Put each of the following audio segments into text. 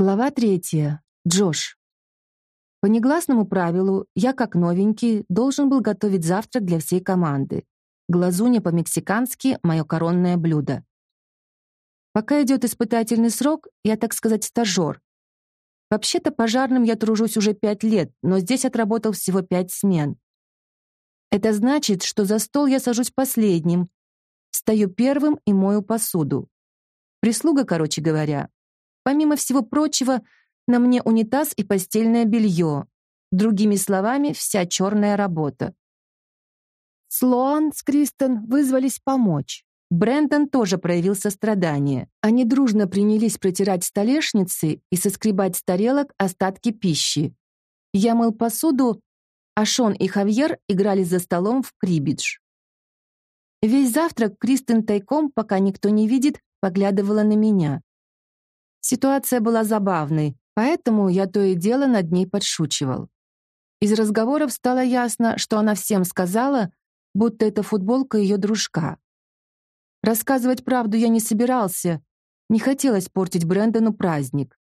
Глава третья. Джош. По негласному правилу, я, как новенький, должен был готовить завтрак для всей команды. Глазунья по-мексикански — мое коронное блюдо. Пока идет испытательный срок, я, так сказать, стажер. Вообще-то пожарным я тружусь уже пять лет, но здесь отработал всего пять смен. Это значит, что за стол я сажусь последним, стою первым и мою посуду. Прислуга, короче говоря, Помимо всего прочего, на мне унитаз и постельное белье. Другими словами, вся черная работа. Слоан с Кристен вызвались помочь. Брэндон тоже проявил сострадание. Они дружно принялись протирать столешницы и соскребать с тарелок остатки пищи. Я мыл посуду, а Шон и Хавьер играли за столом в крибидж. Весь завтрак Кристен тайком, пока никто не видит, поглядывала на меня. Ситуация была забавной, поэтому я то и дело над ней подшучивал. Из разговоров стало ясно, что она всем сказала, будто это футболка ее дружка. Рассказывать правду я не собирался, не хотелось портить Брэндону праздник.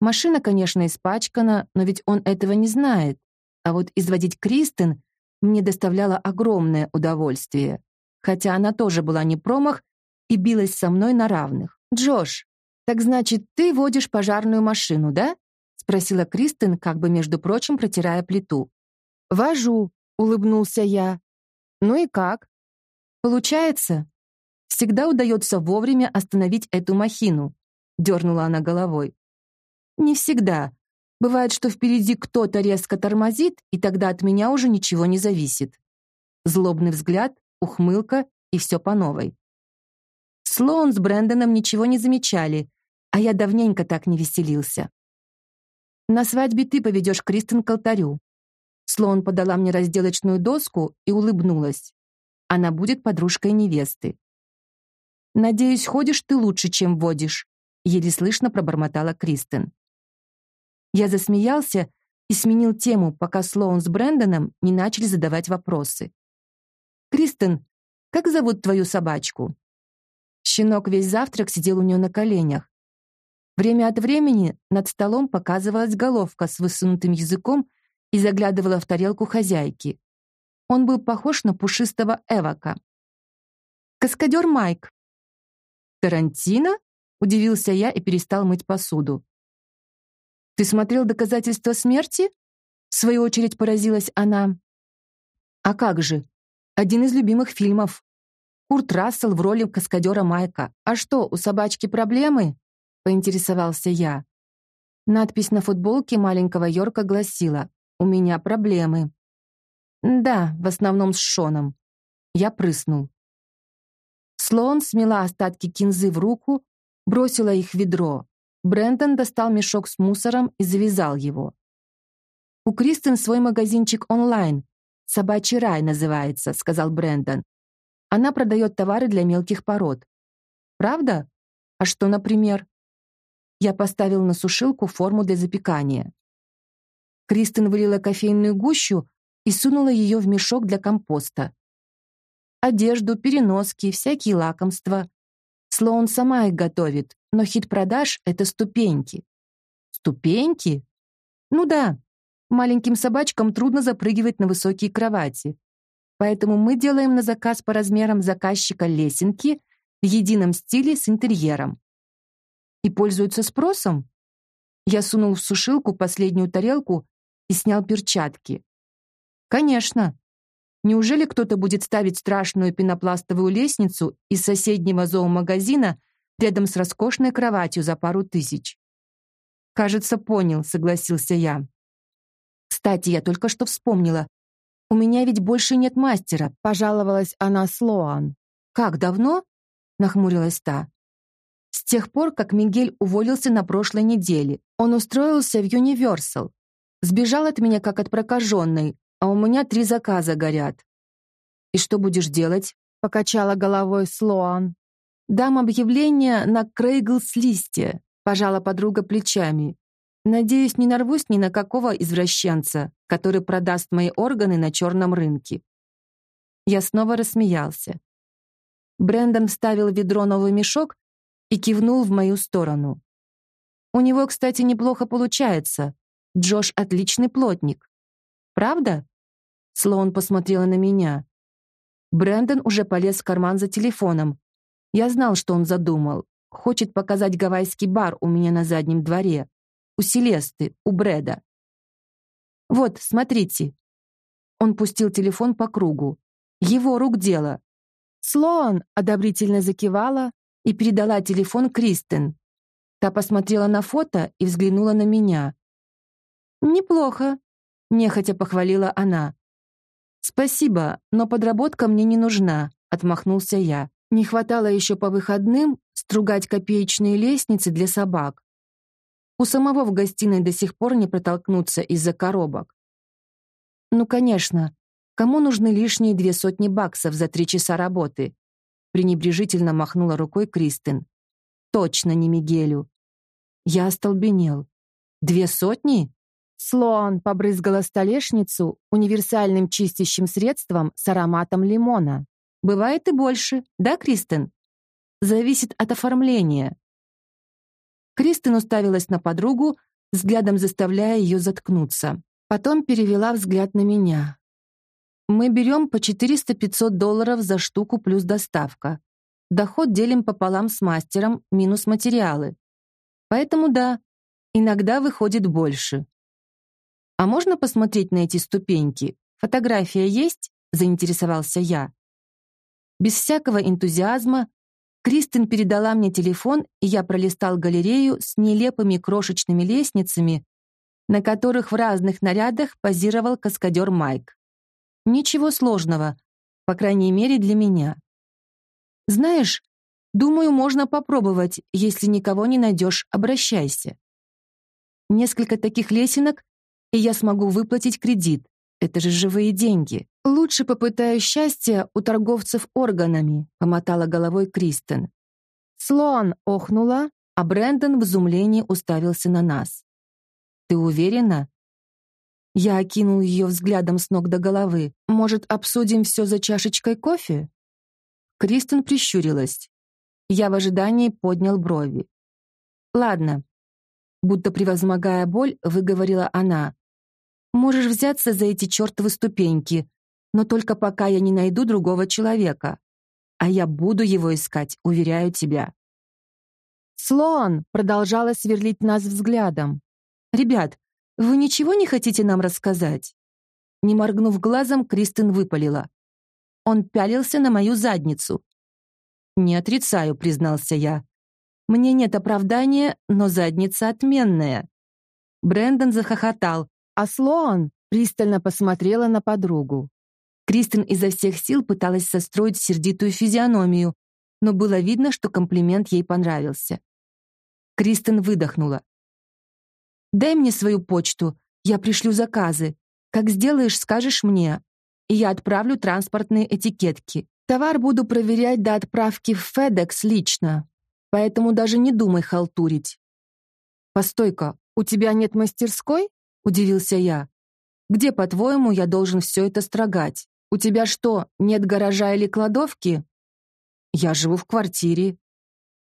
Машина, конечно, испачкана, но ведь он этого не знает. А вот изводить Кристен мне доставляло огромное удовольствие. Хотя она тоже была не промах и билась со мной на равных. «Джош, «Так значит, ты водишь пожарную машину, да?» — спросила Кристен, как бы, между прочим, протирая плиту. «Вожу», — улыбнулся я. «Ну и как?» «Получается?» «Всегда удается вовремя остановить эту махину», — дернула она головой. «Не всегда. Бывает, что впереди кто-то резко тормозит, и тогда от меня уже ничего не зависит». Злобный взгляд, ухмылка и все по новой. Слоун с Брэндоном ничего не замечали, а я давненько так не веселился. На свадьбе ты поведешь Кристен к алтарю. Слоун подала мне разделочную доску и улыбнулась. Она будет подружкой невесты. «Надеюсь, ходишь ты лучше, чем водишь», — еле слышно пробормотала Кристен. Я засмеялся и сменил тему, пока Слоун с Брэндоном не начали задавать вопросы. «Кристен, как зовут твою собачку?» Щенок весь завтрак сидел у нее на коленях. Время от времени над столом показывалась головка с высунутым языком и заглядывала в тарелку хозяйки. Он был похож на пушистого эвока. «Каскадер Майк». «Тарантино?» — удивился я и перестал мыть посуду. «Ты смотрел «Доказательства смерти»?» В свою очередь поразилась она. «А как же? Один из любимых фильмов. Курт Рассел в роли каскадера Майка. А что, у собачки проблемы?» Поинтересовался я. Надпись на футболке маленького Йорка гласила «У меня проблемы». «Да, в основном с Шоном». Я прыснул. Слоун смела остатки кинзы в руку, бросила их в ведро. Брентон достал мешок с мусором и завязал его. «У Кристен свой магазинчик онлайн. «Собачий рай» называется», — сказал Брэндон. «Она продает товары для мелких пород». «Правда? А что, например?» Я поставил на сушилку форму для запекания. Кристен вылила кофейную гущу и сунула ее в мешок для компоста. Одежду, переноски, всякие лакомства. Слоун сама их готовит, но хит продаж — это ступеньки. Ступеньки? Ну да, маленьким собачкам трудно запрыгивать на высокие кровати. Поэтому мы делаем на заказ по размерам заказчика лесенки в едином стиле с интерьером и пользуются спросом? Я сунул в сушилку последнюю тарелку и снял перчатки. Конечно. Неужели кто-то будет ставить страшную пенопластовую лестницу из соседнего зоомагазина рядом с роскошной кроватью за пару тысяч? Кажется, понял, согласился я. Кстати, я только что вспомнила. У меня ведь больше нет мастера, пожаловалась она Слоан. Как давно? нахмурилась та. С тех пор, как Мигель уволился на прошлой неделе, он устроился в Universal. Сбежал от меня как от прокаженной, а у меня три заказа горят. «И что будешь делать?» — покачала головой Слоан. «Дам объявление на Крейглс-листе», — пожала подруга плечами. «Надеюсь, не нарвусь ни на какого извращенца, который продаст мои органы на черном рынке». Я снова рассмеялся. Брэндон вставил в ведро новый мешок и кивнул в мою сторону. У него, кстати, неплохо получается. Джош отличный плотник. Правда? Слоун посмотрела на меня. Брэндон уже полез в карман за телефоном. Я знал, что он задумал. Хочет показать гавайский бар у меня на заднем дворе. У Селесты, у Брэда. Вот, смотрите. Он пустил телефон по кругу. Его рук дело. Слоан одобрительно закивала и передала телефон Кристен. Та посмотрела на фото и взглянула на меня. «Неплохо», — нехотя похвалила она. «Спасибо, но подработка мне не нужна», — отмахнулся я. Не хватало еще по выходным стругать копеечные лестницы для собак. У самого в гостиной до сих пор не протолкнуться из-за коробок. Ну, конечно, кому нужны лишние две сотни баксов за три часа работы? Пренебрежительно махнула рукой Кристин. Точно не Мигелю. Я остолбенел. Две сотни? Слоан побрызгала столешницу универсальным чистящим средством с ароматом лимона. Бывает и больше, да, Кристен? Зависит от оформления. Кристен уставилась на подругу, взглядом заставляя ее заткнуться. Потом перевела взгляд на меня. Мы берем по 400-500 долларов за штуку плюс доставка. Доход делим пополам с мастером, минус материалы. Поэтому да, иногда выходит больше. «А можно посмотреть на эти ступеньки? Фотография есть?» — заинтересовался я. Без всякого энтузиазма Кристин передала мне телефон, и я пролистал галерею с нелепыми крошечными лестницами, на которых в разных нарядах позировал каскадер Майк. Ничего сложного, по крайней мере для меня. Знаешь, думаю, можно попробовать, если никого не найдешь, обращайся. Несколько таких лесенок, и я смогу выплатить кредит. Это же живые деньги. Лучше попытаюсь счастья у торговцев органами, помотала головой Кристен. Слоан охнула, а Брэндон в изумлении уставился на нас. Ты уверена? Я окинул ее взглядом с ног до головы. Может, обсудим все за чашечкой кофе? Кристен прищурилась. Я в ожидании поднял брови. Ладно. Будто превозмогая боль, выговорила она. Можешь взяться за эти чертовы ступеньки, но только пока я не найду другого человека. А я буду его искать, уверяю тебя. Слоан продолжала сверлить нас взглядом. «Ребят, вы ничего не хотите нам рассказать?» Не моргнув глазом, Кристин выпалила. Он пялился на мою задницу. «Не отрицаю», — признался я. «Мне нет оправдания, но задница отменная». Брэндон захохотал, а Слоан пристально посмотрела на подругу. Кристин изо всех сил пыталась состроить сердитую физиономию, но было видно, что комплимент ей понравился. Кристин выдохнула. «Дай мне свою почту, я пришлю заказы. Как сделаешь, скажешь мне, и я отправлю транспортные этикетки. Товар буду проверять до отправки в FedEx лично, поэтому даже не думай халтурить». «Постой-ка, у тебя нет мастерской?» — удивился я. «Где, по-твоему, я должен все это строгать? У тебя что, нет гаража или кладовки?» «Я живу в квартире».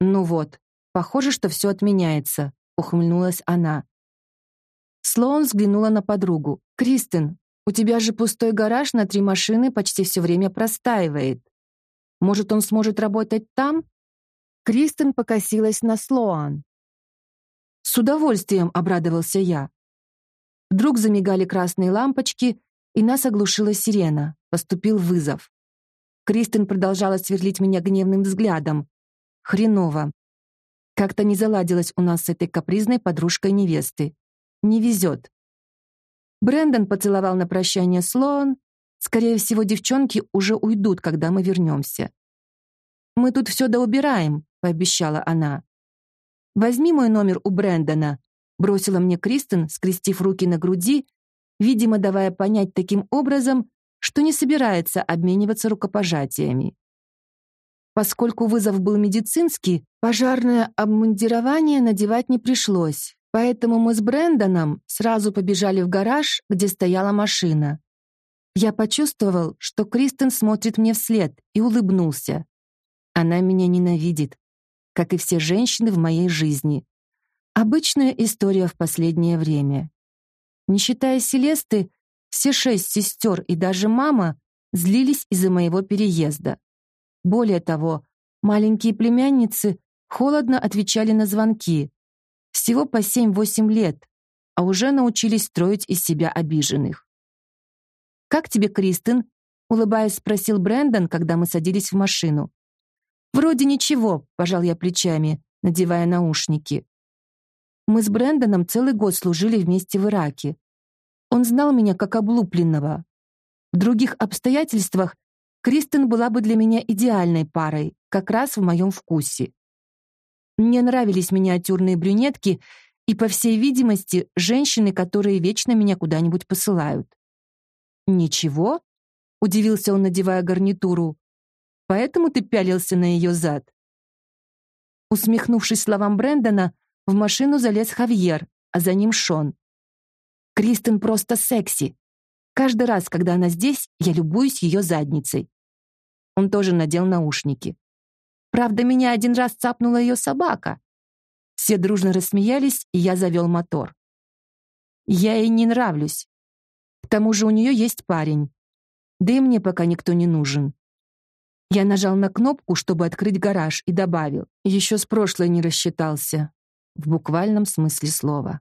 «Ну вот, похоже, что все отменяется», — ухмыльнулась она. Слоун взглянула на подругу. «Кристин, у тебя же пустой гараж на три машины почти все время простаивает. Может, он сможет работать там?» Кристин покосилась на Слоан. «С удовольствием», — обрадовался я. Вдруг замигали красные лампочки, и нас оглушила сирена. Поступил вызов. Кристин продолжала сверлить меня гневным взглядом. Хреново. Как-то не заладилось у нас с этой капризной подружкой невесты. Не везет. Брэндон поцеловал на прощание Слоан. Скорее всего, девчонки уже уйдут, когда мы вернемся. «Мы тут все доубираем», — пообещала она. «Возьми мой номер у Брэндона», бросила мне Кристен, скрестив руки на груди, видимо, давая понять таким образом, что не собирается обмениваться рукопожатиями. Поскольку вызов был медицинский, пожарное обмундирование надевать не пришлось, поэтому мы с Брэндоном сразу побежали в гараж, где стояла машина. Я почувствовал, что Кристен смотрит мне вслед, и улыбнулся. Она меня ненавидит, как и все женщины в моей жизни. Обычная история в последнее время. Не считая Селесты, все шесть сестер и даже мама злились из-за моего переезда. Более того, маленькие племянницы холодно отвечали на звонки. Всего по семь-восемь лет, а уже научились строить из себя обиженных. «Как тебе, Кристен?» — улыбаясь, спросил Брэндон, когда мы садились в машину. «Вроде ничего», — пожал я плечами, надевая наушники. Мы с Брэндоном целый год служили вместе в Ираке. Он знал меня как облупленного. В других обстоятельствах Кристен была бы для меня идеальной парой, как раз в моем вкусе. Мне нравились миниатюрные брюнетки и, по всей видимости, женщины, которые вечно меня куда-нибудь посылают. «Ничего?» — удивился он, надевая гарнитуру. «Поэтому ты пялился на ее зад?» Усмехнувшись словам Брэндона, в машину залез Хавьер, а за ним Шон. Кристен просто секси. Каждый раз, когда она здесь, я любуюсь ее задницей. Он тоже надел наушники. Правда, меня один раз цапнула ее собака. Все дружно рассмеялись, и я завел мотор. Я ей не нравлюсь. К тому же у нее есть парень. Да и мне пока никто не нужен. Я нажал на кнопку, чтобы открыть гараж, и добавил. Еще с прошлой не рассчитался. В буквальном смысле слова.